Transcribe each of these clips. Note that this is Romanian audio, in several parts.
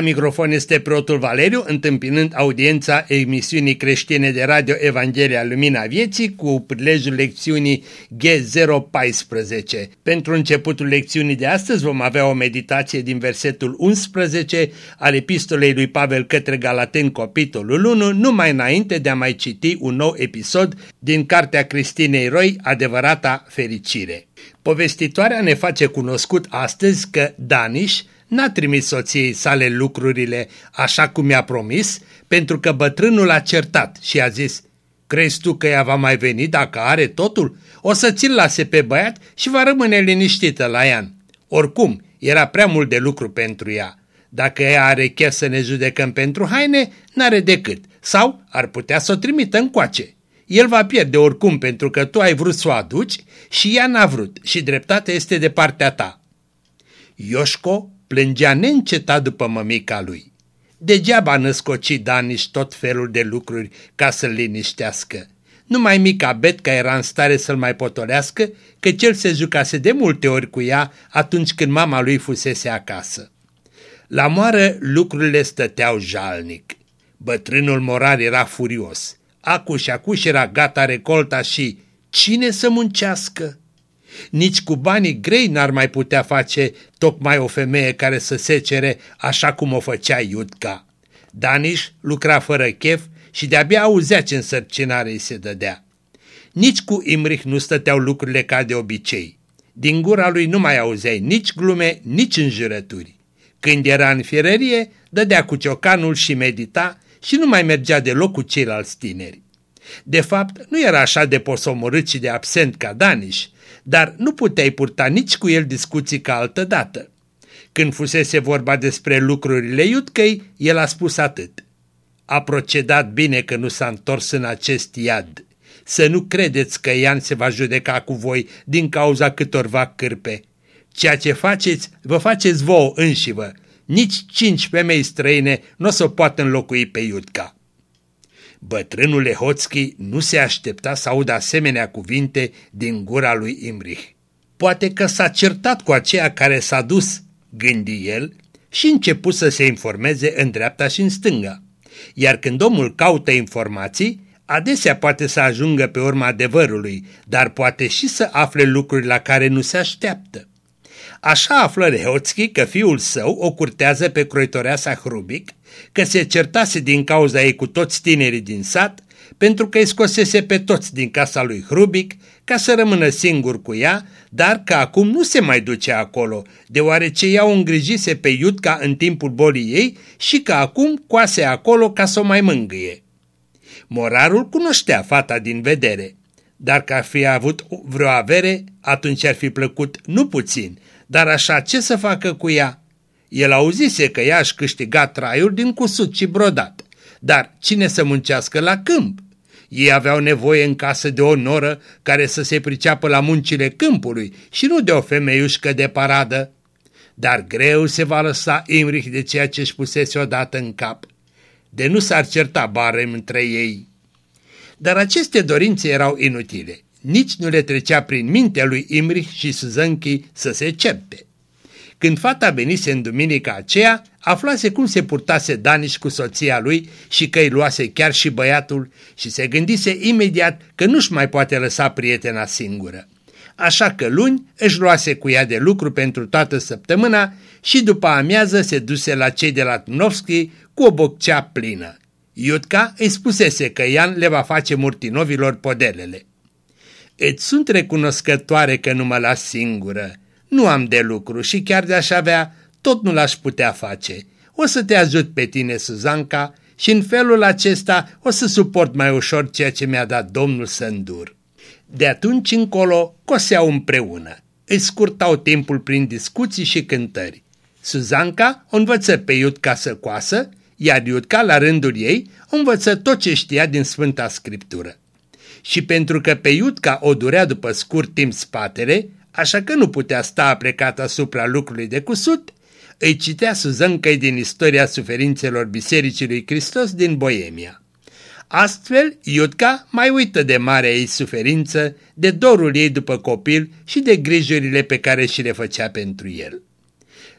La microfon este preotul Valeriu, întâmpinând audiența emisiunii creștine de radio Evanghelia Lumina Vieții cu prilejul lecțiunii G014. Pentru începutul lecțiunii de astăzi vom avea o meditație din versetul 11 al epistolei lui Pavel către Galaten, capitolul 1, numai înainte de a mai citi un nou episod din Cartea Cristinei Roi, Adevărata Fericire. Povestitoarea ne face cunoscut astăzi că Daniș n-a trimis soției sale lucrurile așa cum mi-a promis, pentru că bătrânul a certat și a zis, Crezi tu că ea va mai veni dacă are totul? O să ți-l lase pe băiat și va rămâne liniștită la ea. Oricum, era prea mult de lucru pentru ea. Dacă ea are chef să ne judecăm pentru haine, n-are decât. Sau ar putea să o trimită încoace. El va pierde oricum pentru că tu ai vrut să o aduci și ea n-a vrut și dreptatea este de partea ta. Ioșco plângea neîncetat după mămica lui. Degeaba născoci Daniș tot felul de lucruri ca să-l liniștească. Numai mica Betca era în stare să-l mai potolească, că cel se jucase de multe ori cu ea atunci când mama lui fusese acasă. La moară lucrurile stăteau jalnic. Bătrânul morar era furios. Acuș și acuși era gata recolta și cine să muncească? Nici cu banii grei n-ar mai putea face tocmai o femeie care să secere așa cum o făcea Iudca. Daniș lucra fără chef și de-abia auzea ce însărcinare îi se dădea. Nici cu Imrich nu stăteau lucrurile ca de obicei. Din gura lui nu mai auzeai nici glume, nici înjurături. Când era în fierărie, dădea cu ciocanul și medita și nu mai mergea deloc cu ceilalți tineri. De fapt, nu era așa de posomorât și de absent ca Daniș, dar nu puteai purta nici cu el discuții ca altădată. Când fusese vorba despre lucrurile Iudcăi, el a spus atât. A procedat bine că nu s-a întors în acest iad. Să nu credeți că Ian se va judeca cu voi din cauza câtorva cârpe. Ceea ce faceți, vă faceți vouă înșivă. Nici cinci femei străine nu o să poată înlocui pe Iudca. Bătrânul Lehoțchi nu se aștepta să audă asemenea cuvinte din gura lui Imrich. Poate că s-a certat cu aceea care s-a dus, gândi el, și început să se informeze în dreapta și în stânga. Iar când omul caută informații, adesea poate să ajungă pe urma adevărului, dar poate și să afle lucruri la care nu se așteaptă. Așa află Rehoțchi că fiul său o curtează pe croitoreasa Hrubic, că se certase din cauza ei cu toți tinerii din sat, pentru că îi scosese pe toți din casa lui Hrubic ca să rămână singur cu ea, dar că acum nu se mai duce acolo, deoarece ea o îngrijise pe Iudca în timpul bolii ei și că acum coase acolo ca să o mai mângâie. Morarul cunoștea fata din vedere, dar că ar fi avut vreo avere, atunci ar fi plăcut nu puțin, dar așa ce să facă cu ea? El auzise că ea își câștiga traiul din cusut și brodat, dar cine să muncească la câmp? Ei aveau nevoie în casă de o noră care să se priceapă la muncile câmpului și nu de o femeiușcă de paradă. Dar greu se va lăsa Imrich de ceea ce își pusese odată în cap. De nu s-ar certa barem între ei. Dar aceste dorințe erau inutile. Nici nu le trecea prin mintea lui Imrich și Suzanchi să se certe. Când fata venise în duminica aceea, aflase cum se purtase Daniș cu soția lui și că îi luase chiar și băiatul și se gândise imediat că nu-și mai poate lăsa prietena singură. Așa că luni își luase cu ea de lucru pentru toată săptămâna și după amiază se duse la cei de la Tnovski cu o boccea plină. Iutca îi spusese că Ian le va face murtinovilor podelele. Îți sunt recunoscătoare că nu mă las singură. Nu am de lucru și chiar de aș avea, tot nu l-aș putea face. O să te ajut pe tine, Suzanca, și în felul acesta o să suport mai ușor ceea ce mi-a dat domnul să îndur. De atunci încolo coseau împreună. Îi scurtau timpul prin discuții și cântări. Suzanca o învăță pe Iutca să coasă, iar Iutca, la rândul ei, o învăță tot ce știa din Sfânta Scriptură. Și pentru că pe Iutca o durea după scurt timp spatele, așa că nu putea sta plecat asupra lucrului de cusut, îi citea Suzâncăi din istoria suferințelor Bisericii lui Hristos din Boemia. Astfel, Iudca mai uită de marea ei suferință, de dorul ei după copil și de grijurile pe care și le făcea pentru el.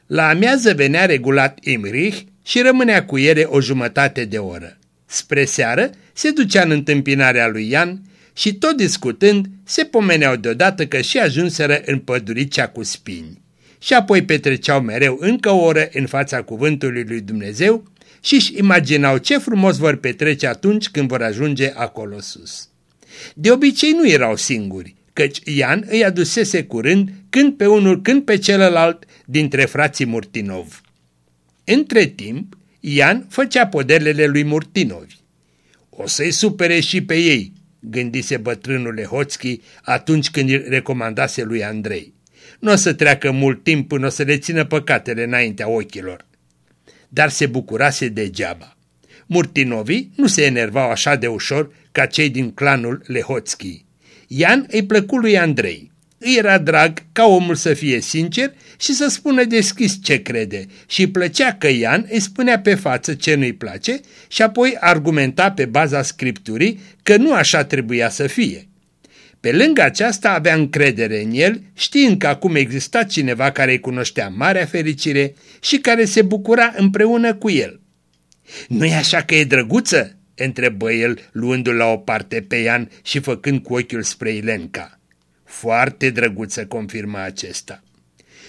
La amiază venea regulat Imrich, și rămânea cu ele o jumătate de oră. Spre seară se ducea în întâmpinarea lui Ian și tot discutând se pomeneau deodată că și ajunseră în păduricea cu spini. Și apoi petreceau mereu încă o oră în fața cuvântului lui Dumnezeu și își imaginau ce frumos vor petrece atunci când vor ajunge acolo sus. De obicei nu erau singuri, căci Ian îi adusese curând când pe unul, când pe celălalt dintre frații Murtinov. Între timp, Ian făcea poderlele lui Murtinovi. O să-i supere și pe ei, gândise bătrânul Lehoțchi atunci când îi recomandase lui Andrei. Nu o să treacă mult timp până o să le țină păcatele înaintea ochilor. Dar se bucurase degeaba. Murtinovi nu se enervau așa de ușor ca cei din clanul Lehoțchi. Ian îi plăcu lui Andrei. Îi era drag ca omul să fie sincer și să spună deschis ce crede și plăcea că Ian îi spunea pe față ce nu-i place și apoi argumenta pe baza scripturii că nu așa trebuia să fie. Pe lângă aceasta avea încredere în el, știind că acum exista cineva care îi cunoștea marea fericire și care se bucura împreună cu el. Nu-i așa că e drăguță?" întrebă el, luându-l la o parte pe Ian și făcând cu ochiul spre Ilenca. Foarte drăguță, confirma acesta.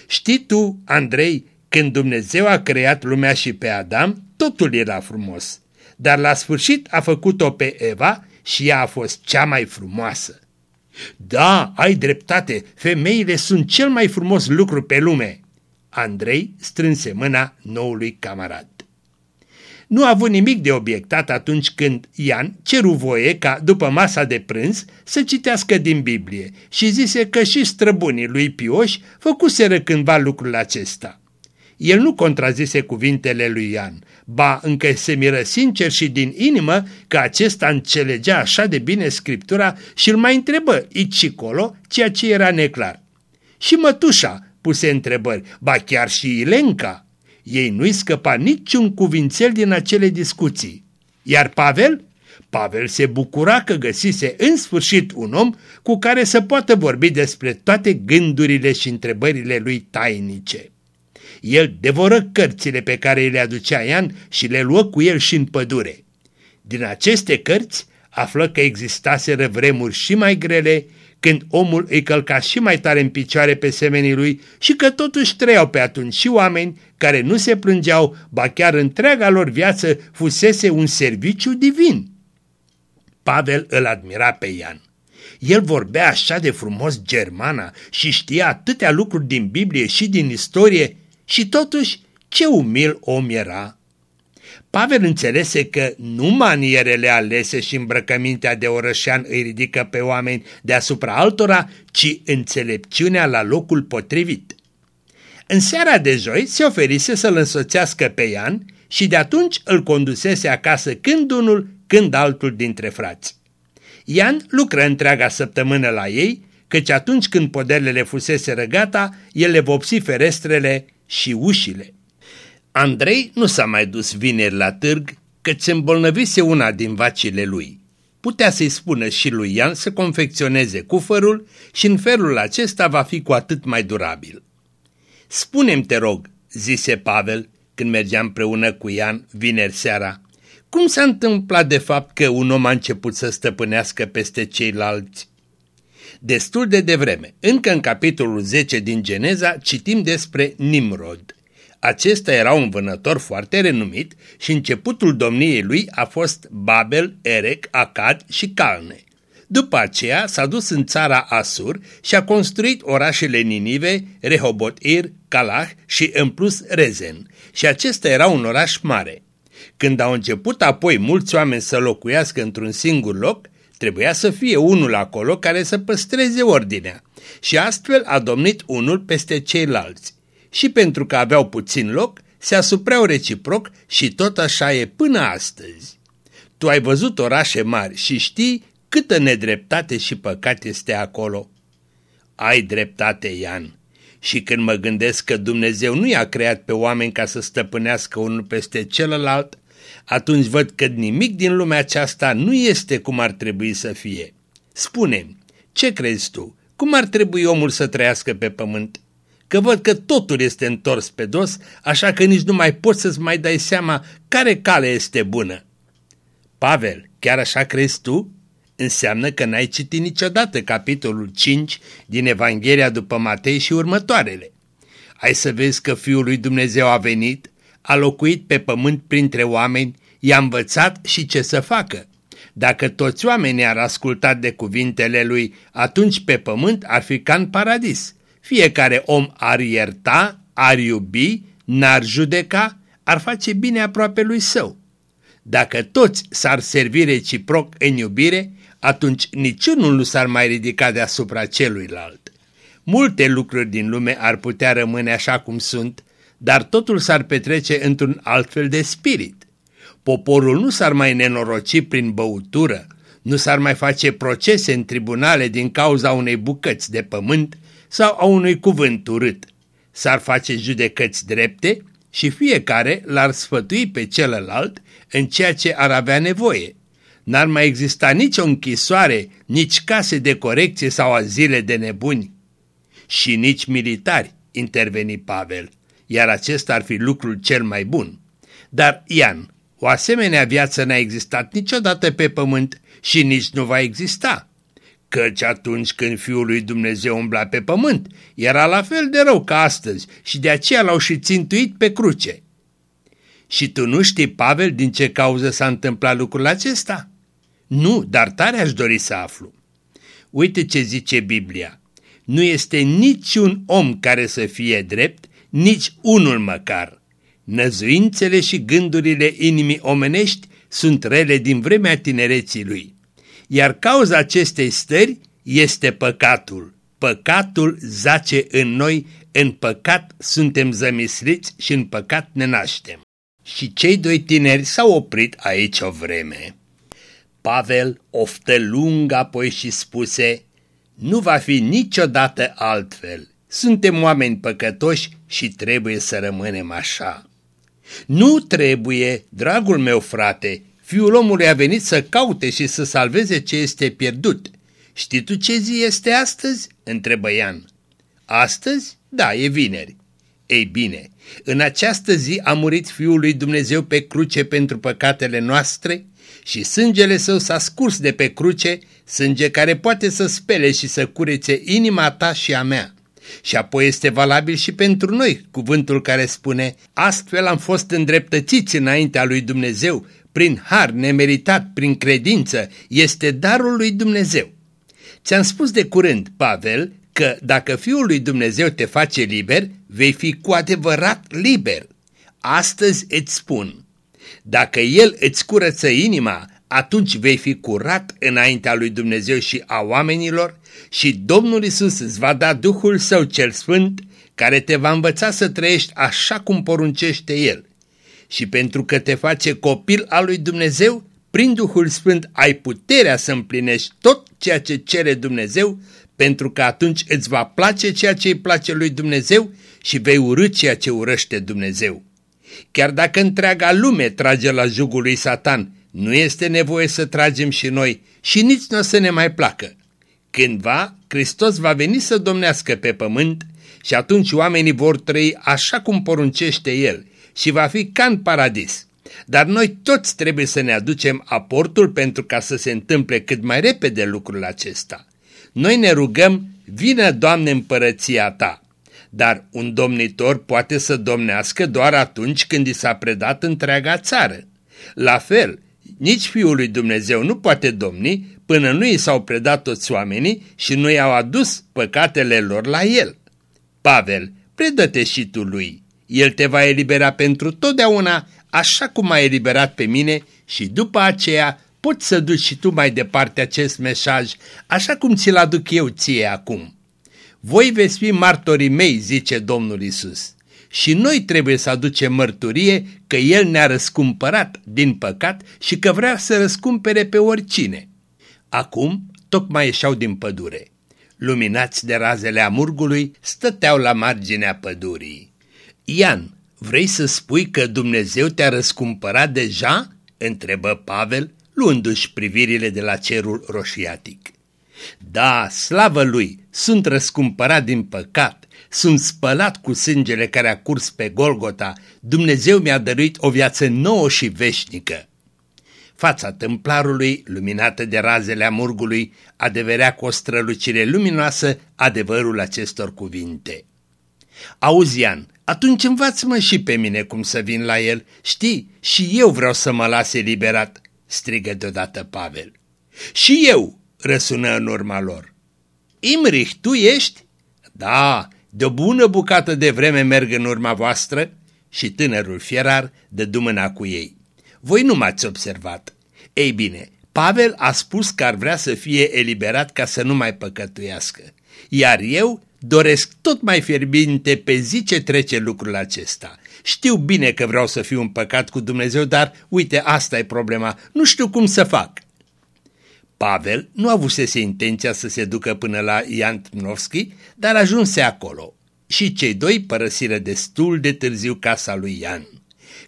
Știi tu, Andrei, când Dumnezeu a creat lumea și pe Adam, totul era frumos, dar la sfârșit a făcut-o pe Eva și ea a fost cea mai frumoasă. Da, ai dreptate, femeile sunt cel mai frumos lucru pe lume. Andrei strânse mâna noului camarad nu a avut nimic de obiectat atunci când Ian ceru voie ca, după masa de prânz, să citească din Biblie și zise că și străbunii lui Pioș făcuseră cândva lucrul acesta. El nu contrazise cuvintele lui Ian, ba încă se miră sincer și din inimă că acesta înțelegea așa de bine Scriptura și îl mai întrebă aici și colo, ceea ce era neclar. Și mătușa puse întrebări, ba chiar și Ilenca. Ei nu-i scăpa niciun cuvințel din acele discuții. Iar Pavel? Pavel se bucura că găsise în sfârșit un om cu care să poată vorbi despre toate gândurile și întrebările lui tainice. El devoră cărțile pe care le aducea Ian și le luă cu el și în pădure. Din aceste cărți află că existaseră vremuri și mai grele când omul îi călca și mai tare în picioare pe semenii lui și că totuși trăiau pe atunci și oameni care nu se plângeau, ba chiar întreaga lor viață fusese un serviciu divin. Pavel îl admira pe Ian. El vorbea așa de frumos germana și știa atâtea lucruri din Biblie și din istorie și totuși ce umil om era Pavel înțelese că nu manierele alese și îmbrăcămintea de orășean îi ridică pe oameni deasupra altora, ci înțelepciunea la locul potrivit. În seara de joi se oferise să-l însoțească pe Ian și de atunci îl condusese acasă când unul, când altul dintre frați. Ian lucră întreaga săptămână la ei, căci atunci când poderele fusese răgata, el le vopsi ferestrele și ușile. Andrei nu s-a mai dus vineri la târg, căci se îmbolnăvise una din vacile lui. Putea să-i spună și lui Ian să confecționeze cufărul și în felul acesta va fi cu atât mai durabil. Spune-mi, te rog, zise Pavel când mergea împreună cu Ian vineri seara, cum s-a întâmplat de fapt că un om a început să stăpânească peste ceilalți? Destul de devreme, încă în capitolul 10 din Geneza, citim despre Nimrod. Acesta era un vânător foarte renumit și începutul domniei lui a fost Babel, Erec, Acad și Calne. După aceea s-a dus în țara Asur și a construit orașele Ninive, Rehobotir, Calah și în plus Rezen. Și acesta era un oraș mare. Când au început apoi mulți oameni să locuiască într-un singur loc, trebuia să fie unul acolo care să păstreze ordinea. Și astfel a domnit unul peste ceilalți și pentru că aveau puțin loc, se asupreau reciproc și tot așa e până astăzi. Tu ai văzut orașe mari și știi câtă nedreptate și păcat este acolo. Ai dreptate, Ian. Și când mă gândesc că Dumnezeu nu i-a creat pe oameni ca să stăpânească unul peste celălalt, atunci văd că nimic din lumea aceasta nu este cum ar trebui să fie. spune ce crezi tu? Cum ar trebui omul să trăiască pe pământ? Că văd că totul este întors pe dos, așa că nici nu mai poți să-ți mai dai seama care cale este bună. Pavel, chiar așa crezi tu? Înseamnă că n-ai citit niciodată capitolul 5 din Evanghelia după Matei și următoarele. Ai să vezi că Fiul lui Dumnezeu a venit, a locuit pe pământ printre oameni, i-a învățat și ce să facă. Dacă toți oamenii ar asculta de cuvintele lui, atunci pe pământ ar fi ca în paradis. Fiecare om ar ierta, ar iubi, n-ar judeca, ar face bine aproape lui său. Dacă toți s-ar servi reciproc în iubire, atunci niciunul nu s-ar mai ridica deasupra celuilalt. Multe lucruri din lume ar putea rămâne așa cum sunt, dar totul s-ar petrece într-un altfel de spirit. Poporul nu s-ar mai nenoroci prin băutură, nu s-ar mai face procese în tribunale din cauza unei bucăți de pământ sau a unui cuvânt urât. S-ar face judecăți drepte și fiecare l-ar sfătui pe celălalt în ceea ce ar avea nevoie. N-ar mai exista nicio închisoare, nici case de corecție sau azile de nebuni. Și nici militari, interveni Pavel, iar acesta ar fi lucrul cel mai bun. Dar, Ian, o asemenea viață n-a existat niciodată pe pământ și nici nu va exista. Căci atunci când Fiul lui Dumnezeu umbla pe pământ, era la fel de rău ca astăzi și de aceea l-au și țintuit pe cruce. Și tu nu știi, Pavel, din ce cauză s-a întâmplat lucrul acesta? Nu, dar tare aș dori să aflu. Uite ce zice Biblia. Nu este niciun om care să fie drept, nici unul măcar. Năzuințele și gândurile inimii omenești sunt rele din vremea tinereții lui. Iar cauza acestei stări este păcatul. Păcatul zace în noi, în păcat suntem zămisliți și în păcat ne naștem. Și cei doi tineri s-au oprit aici o vreme. Pavel oftă lung apoi și spuse, Nu va fi niciodată altfel. Suntem oameni păcătoși și trebuie să rămânem așa. Nu trebuie, dragul meu frate, fiul omului a venit să caute și să salveze ce este pierdut. Știi tu ce zi este astăzi? întrebă Ian. Astăzi? Da, e vineri. Ei bine, în această zi a murit Fiul lui Dumnezeu pe cruce pentru păcatele noastre și sângele său s-a scurs de pe cruce, sânge care poate să spele și să curețe inima ta și a mea. Și apoi este valabil și pentru noi cuvântul care spune, astfel am fost îndreptățiți înaintea lui Dumnezeu, prin har nemeritat, prin credință, este darul lui Dumnezeu. Ți-am spus de curând, Pavel, că dacă Fiul lui Dumnezeu te face liber, vei fi cu adevărat liber. Astăzi îți spun, dacă El îți curăță inima, atunci vei fi curat înaintea lui Dumnezeu și a oamenilor și Domnul Isus îți va da Duhul Său cel Sfânt, care te va învăța să trăiești așa cum poruncește El. Și pentru că te face copil al lui Dumnezeu, prin Duhul Sfânt ai puterea să împlinești tot ceea ce cere Dumnezeu, pentru că atunci îți va place ceea ce îi place lui Dumnezeu și vei urâ ceea ce urăște Dumnezeu. Chiar dacă întreaga lume trage la jugul lui Satan, nu este nevoie să tragem și noi și nici nu o să ne mai placă. Cândva, Hristos va veni să domnească pe pământ și atunci oamenii vor trăi așa cum poruncește El și va fi ca în paradis. Dar noi toți trebuie să ne aducem aportul pentru ca să se întâmple cât mai repede lucrul acesta. Noi ne rugăm, vină Doamne împărăția Ta. Dar un domnitor poate să domnească doar atunci când i s-a predat întreaga țară. La fel, nici Fiul lui Dumnezeu nu poate domni până nu i s-au predat toți oamenii și nu i-au adus păcatele lor la el. Pavel, predă-te și tu lui. El te va elibera pentru totdeauna, așa cum a eliberat pe mine și după aceea poți să duci și tu mai departe acest mesaj, așa cum ți-l aduc eu ție acum. Voi veți fi martorii mei, zice Domnul Isus. Și noi trebuie să aducem mărturie că El ne-a răscumpărat din păcat și că vrea să răscumpere pe oricine. Acum tocmai ieșeau din pădure. Luminați de razele amurgului, stăteau la marginea pădurii. Ian, vrei să spui că Dumnezeu te-a răscumpărat deja? întrebă Pavel, luându-și privirile de la cerul roșiatic. Da, slavă lui, sunt răscumpărat din păcat, sunt spălat cu sângele care a curs pe Golgota, Dumnezeu mi-a dăruit o viață nouă și veșnică. Fața templarului, luminată de razele amurgului, adeverea cu o strălucire luminoasă adevărul acestor cuvinte. Auzian, atunci învață-mă și pe mine cum să vin la el. Știi, și eu vreau să mă lase liberat, strigă deodată Pavel. Și eu, răsună în urma lor. Imrich, tu ești? Da, de o bună bucată de vreme merg în urma voastră și tânărul fierar dă mâna cu ei. Voi nu m-ați observat. Ei bine, Pavel a spus că ar vrea să fie eliberat ca să nu mai păcătuiască. Iar eu doresc tot mai fierbinte pe zi ce trece lucrul acesta. Știu bine că vreau să fiu un păcat cu Dumnezeu, dar uite, asta e problema, nu știu cum să fac. Pavel nu avusese intenția să se ducă până la Ian Tmnovski, dar ajunse acolo și cei doi părăsiră destul de târziu casa lui Ian.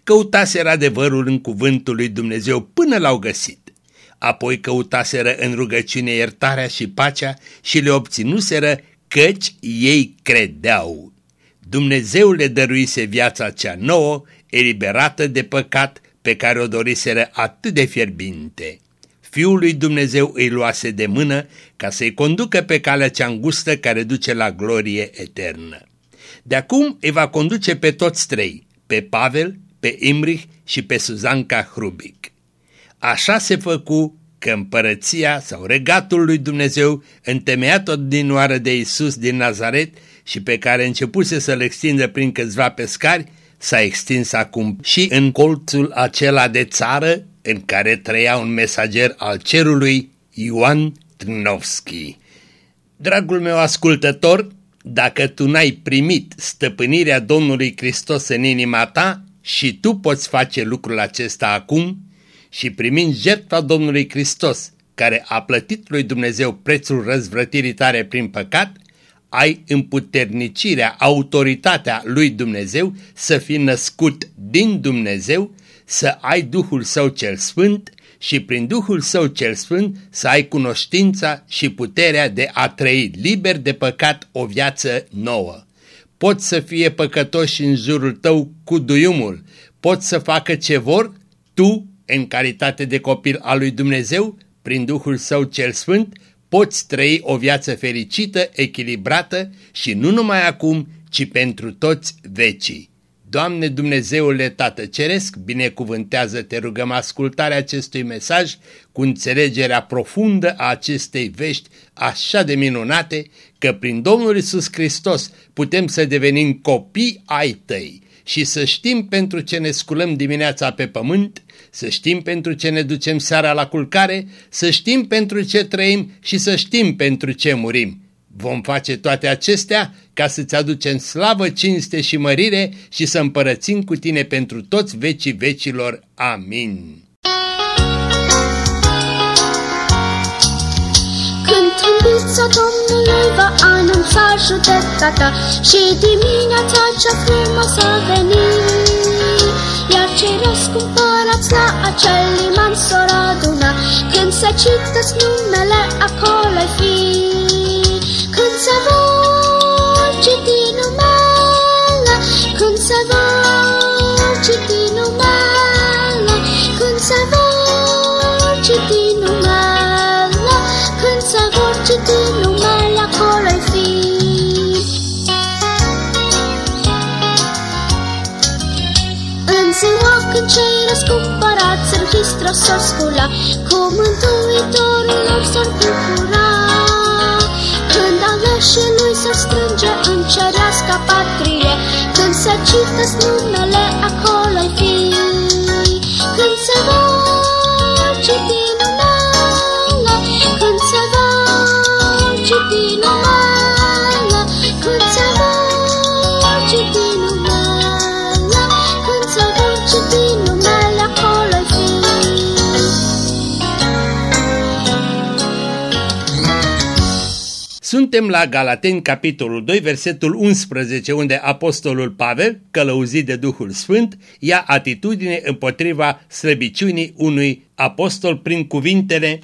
Căutaseră adevărul în cuvântul lui Dumnezeu până l-au găsit. Apoi căutaseră în rugăciune iertarea și pacea și le obținuseră căci ei credeau. Dumnezeu le dăruise viața cea nouă, eliberată de păcat, pe care o doriseră atât de fierbinte. Fiul lui Dumnezeu îi luase de mână ca să-i conducă pe calea cea îngustă care duce la glorie eternă. De acum îi va conduce pe toți trei, pe Pavel, pe Imrich și pe Suzanca Hrubic. Așa se făcu că împărăția sau regatul lui Dumnezeu, întemeiat oară de Isus din Nazaret și pe care începuse să-l extindă prin câțiva pescari, s-a extins acum și în colțul acela de țară în care trăia un mesager al cerului, Ioan Trnovski. Dragul meu ascultător, dacă tu n-ai primit stăpânirea Domnului Hristos în inima ta și tu poți face lucrul acesta acum și primind jertfa Domnului Hristos, care a plătit lui Dumnezeu prețul răzvrătirii tare prin păcat, ai împuternicirea, autoritatea lui Dumnezeu să fii născut din Dumnezeu să ai Duhul Său cel Sfânt și prin Duhul Său cel Sfânt să ai cunoștința și puterea de a trăi liber de păcat o viață nouă. Poți să fie păcătoși în jurul tău cu duiumul, poți să facă ce vor, tu, în calitate de copil al lui Dumnezeu, prin Duhul Său cel Sfânt, poți trăi o viață fericită, echilibrată și nu numai acum, ci pentru toți vecii. Doamne Dumnezeule Tată Ceresc, binecuvântează, te rugăm, ascultarea acestui mesaj cu înțelegerea profundă a acestei vești așa de minunate, că prin Domnul Isus Hristos putem să devenim copii ai tăi și să știm pentru ce ne sculăm dimineața pe pământ, să știm pentru ce ne ducem seara la culcare, să știm pentru ce trăim și să știm pentru ce murim Vom face toate acestea ca să-ți aducem slavă, cinste și mărire și să împărățim cu tine pentru toți vecii vecilor. Amin. Când trâmbița Domnului va anunța judecata și dimineața cea frumoasă a venit, Ċiros kumparat a celli man soraduna Kien sa ċitta snumna laqa kolaj fi. Kien sa roġi cei răscumpărați în Hristos s-or scula, cu Mântuitorul lor s-or bucura și lui se strânge în cerească patrie, când se cită numele acolo-i fi. Când se va citi Suntem la Galateni, capitolul 2, versetul 11, unde apostolul Pavel, călăuzit de Duhul Sfânt, ia atitudine împotriva slăbiciunii unui apostol prin cuvintele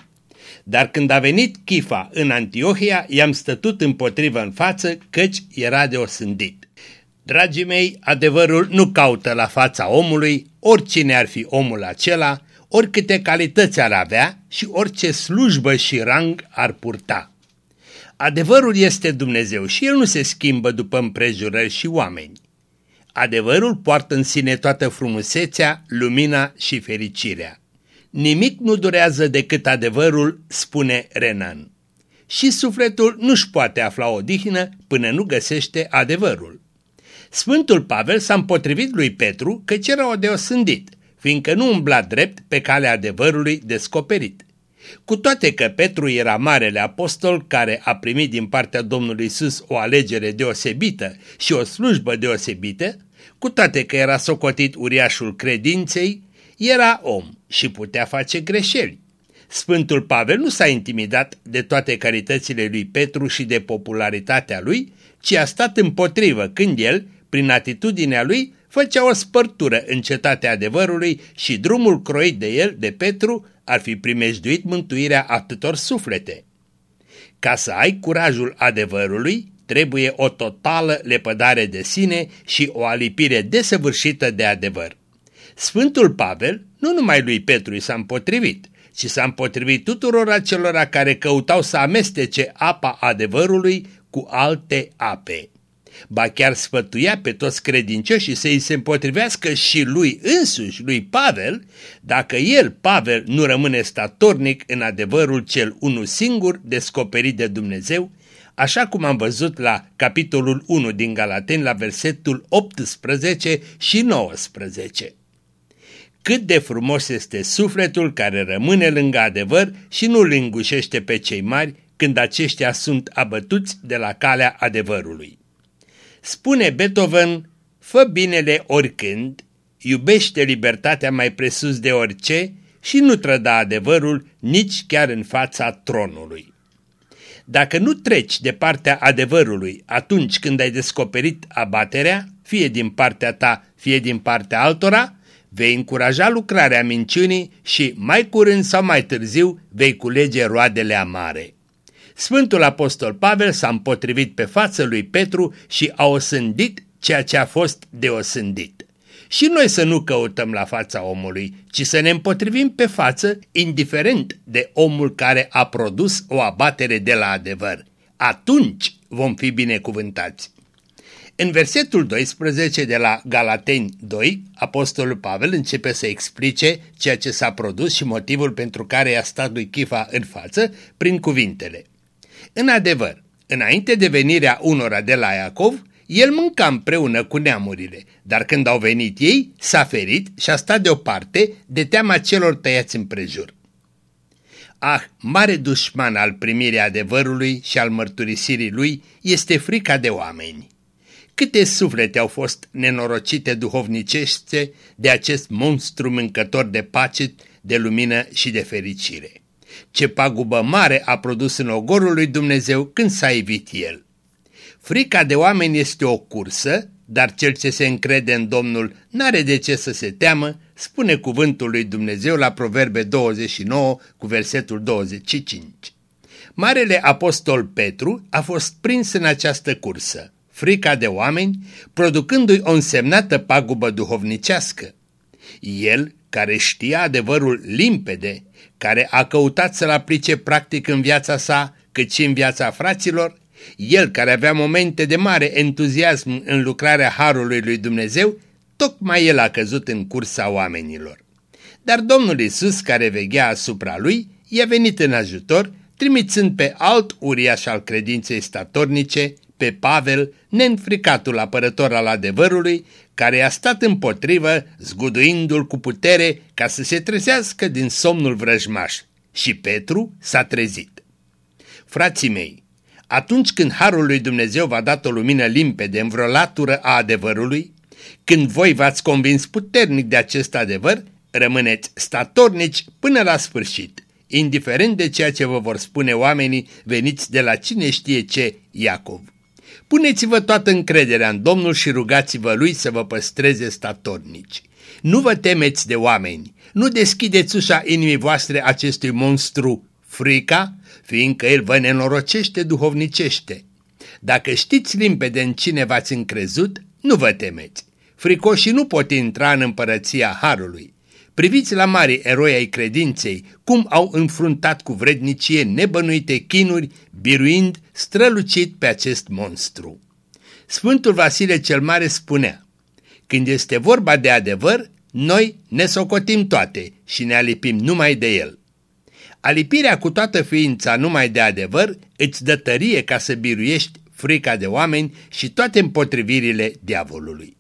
Dar când a venit Chifa în Antiohia, i-am stătut împotrivă în față, căci era de osândit. Dragii mei, adevărul nu caută la fața omului, oricine ar fi omul acela, oricâte calități ar avea și orice slujbă și rang ar purta. Adevărul este Dumnezeu și El nu se schimbă după împrejurări și oameni. Adevărul poartă în sine toată frumusețea, lumina și fericirea. Nimic nu durează decât adevărul, spune Renan. Și sufletul nu-și poate afla odihnă până nu găsește adevărul. Sfântul Pavel s-a împotrivit lui Petru că era o deosândit, fiindcă nu umbla drept pe calea adevărului descoperit. Cu toate că Petru era marele apostol care a primit din partea Domnului Isus o alegere deosebită și o slujbă deosebită, cu toate că era socotit uriașul credinței, era om și putea face greșeli. Sfântul Pavel nu s-a intimidat de toate calitățile lui Petru și de popularitatea lui, ci a stat împotrivă când el, prin atitudinea lui, făcea o spărtură în cetatea adevărului și drumul croit de el, de Petru, ar fi primejduit mântuirea atâtor suflete. Ca să ai curajul adevărului, trebuie o totală lepădare de sine și o alipire desăvârșită de adevăr. Sfântul Pavel nu numai lui Petru i s-a împotrivit, ci s-a împotrivit tuturor acelora care căutau să amestece apa adevărului cu alte ape ba chiar sfătuia pe toți credincioșii să îi se împotrivească și lui însuși, lui Pavel, dacă el, Pavel, nu rămâne statornic în adevărul cel unu singur descoperit de Dumnezeu, așa cum am văzut la capitolul 1 din Galateni la versetul 18 și 19. Cât de frumos este sufletul care rămâne lângă adevăr și nu lingușește pe cei mari când aceștia sunt abătuți de la calea adevărului. Spune Beethoven, fă binele oricând, iubește libertatea mai presus de orice și nu trăda adevărul nici chiar în fața tronului. Dacă nu treci de partea adevărului atunci când ai descoperit abaterea, fie din partea ta, fie din partea altora, vei încuraja lucrarea minciunii și mai curând sau mai târziu vei culege roadele amare. Sfântul Apostol Pavel s-a împotrivit pe față lui Petru și a osândit ceea ce a fost deosândit. Și noi să nu căutăm la fața omului, ci să ne împotrivim pe față, indiferent de omul care a produs o abatere de la adevăr. Atunci vom fi binecuvântați. În versetul 12 de la Galateni 2, Apostolul Pavel începe să explice ceea ce s-a produs și motivul pentru care i-a stat lui Chifa în față prin cuvintele. În adevăr, înainte de venirea unora de la Iacov, el mânca împreună cu neamurile, dar când au venit ei, s-a ferit și a stat deoparte de teama celor tăiați împrejur. Ah, mare dușman al primirii adevărului și al mărturisirii lui este frica de oameni. Câte suflete au fost nenorocite duhovnicește de acest monstru mâncător de pace, de lumină și de fericire. Ce pagubă mare a produs în ogorul lui Dumnezeu când s-a evit el. Frica de oameni este o cursă, dar cel ce se încrede în Domnul n-are de ce să se teamă, spune cuvântul lui Dumnezeu la Proverbe 29 cu versetul 25. Marele apostol Petru a fost prins în această cursă, frica de oameni, producându-i o însemnată pagubă duhovnicească. El, care știa adevărul limpede, care a căutat să-l aplice practic în viața sa, cât și în viața fraților, el care avea momente de mare entuziasm în lucrarea Harului lui Dumnezeu, tocmai el a căzut în cursa oamenilor. Dar Domnul Isus, care veghea asupra lui, i-a venit în ajutor, trimițând pe alt uriaș al credinței statornice, pe Pavel, neînfricatul apărător al adevărului, care a stat împotrivă, zguduindu-l cu putere ca să se trezească din somnul vrăjmaș. Și Petru s-a trezit. Frații mei, atunci când Harul lui Dumnezeu v-a dat o lumină limpede în vreo latură a adevărului, când voi v-ați convins puternic de acest adevăr, rămâneți statornici până la sfârșit, indiferent de ceea ce vă vor spune oamenii veniți de la cine știe ce Iacov. Puneți-vă toată încrederea în Domnul și rugați-vă Lui să vă păstreze statornici. Nu vă temeți de oameni, nu deschideți ușa inimii voastre acestui monstru frica, fiindcă el vă nenorocește duhovnicește. Dacă știți limpede în cine v-ați încrezut, nu vă temeți. Fricoșii nu pot intra în împărăția Harului. Priviți la mari eroi ai credinței, cum au înfruntat cu vrednicie nebănuite chinuri, biruind strălucit pe acest monstru. Sfântul Vasile cel Mare spunea, când este vorba de adevăr, noi ne socotim toate și ne alipim numai de el. Alipirea cu toată ființa numai de adevăr îți dă tărie ca să biruiești frica de oameni și toate împotrivirile diavolului.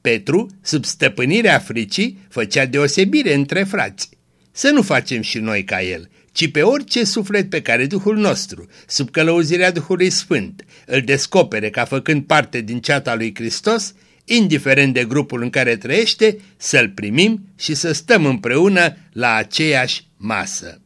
Petru, sub stăpânirea fricii, făcea deosebire între frați. Să nu facem și noi ca el, ci pe orice suflet pe care Duhul nostru, sub călăuzirea Duhului Sfânt, îl descopere ca făcând parte din ceata lui Hristos, indiferent de grupul în care trăiește, să-l primim și să stăm împreună la aceeași masă.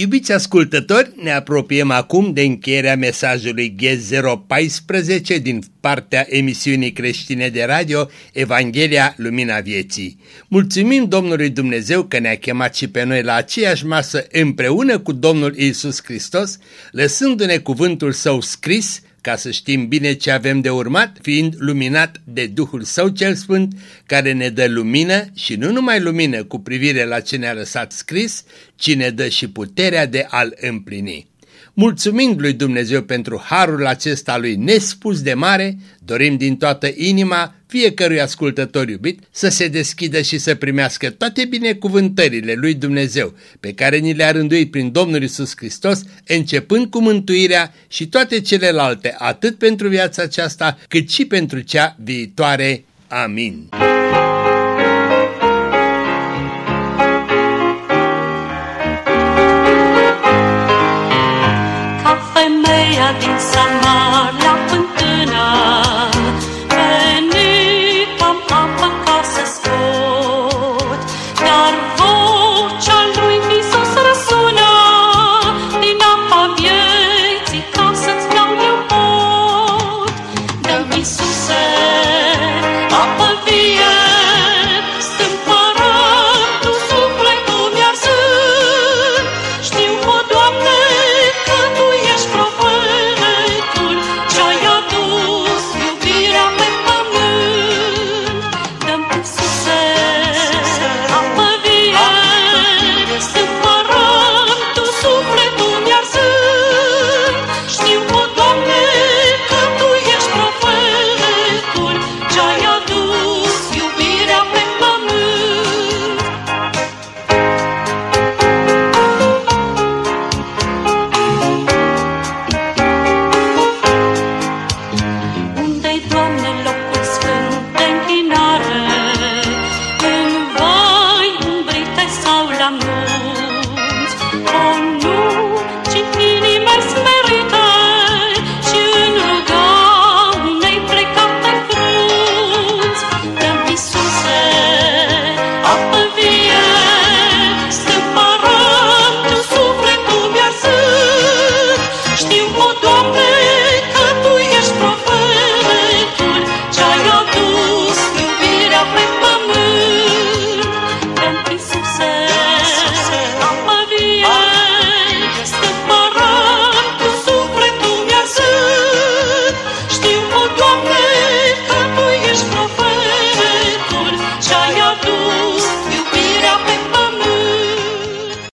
Iubiți ascultători, ne apropiem acum de încheierea mesajului G014 din partea emisiunii creștine de radio Evanghelia Lumina Vieții. Mulțumim Domnului Dumnezeu că ne-a chemat și pe noi la aceeași masă împreună cu Domnul Isus Hristos, lăsându-ne cuvântul său scris ca să știm bine ce avem de urmat, fiind luminat de Duhul Său cel Sfânt, care ne dă lumină și nu numai lumină cu privire la ce ne-a lăsat scris, ci ne dă și puterea de a-L împlini. Mulțumind lui Dumnezeu pentru harul acesta lui nespus de mare, dorim din toată inima fiecărui ascultător iubit să se deschidă și să primească toate binecuvântările lui Dumnezeu pe care ni le-a rânduit prin Domnul Isus Hristos, începând cu mântuirea și toate celelalte, atât pentru viața aceasta, cât și pentru cea viitoare. Amin. Femeia din